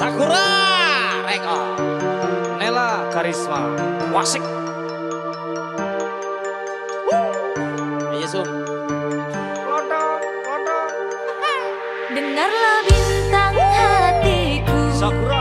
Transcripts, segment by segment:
Sakura Reko. Nela Karisma. Wasik. Iya, lontong, lontong Dengarlah bintang hatiku. Sakura.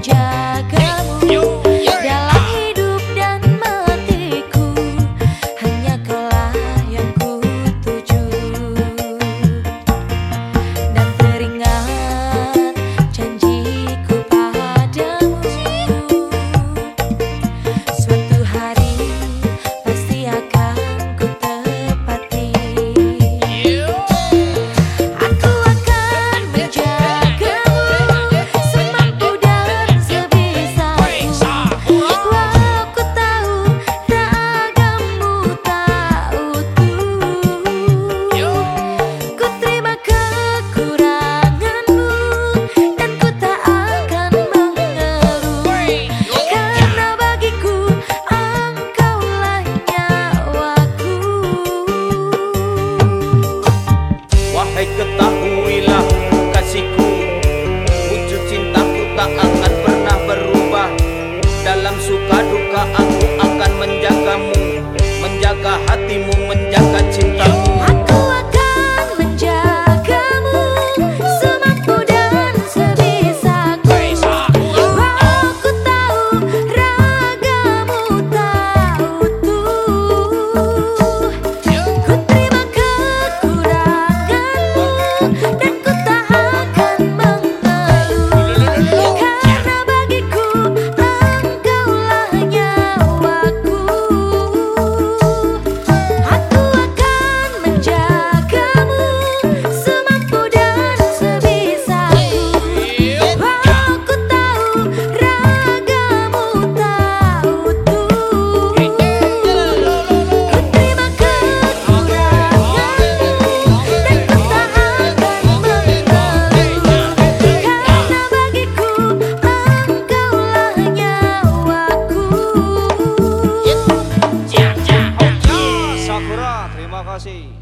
Just. ay ketahui Terima kasih.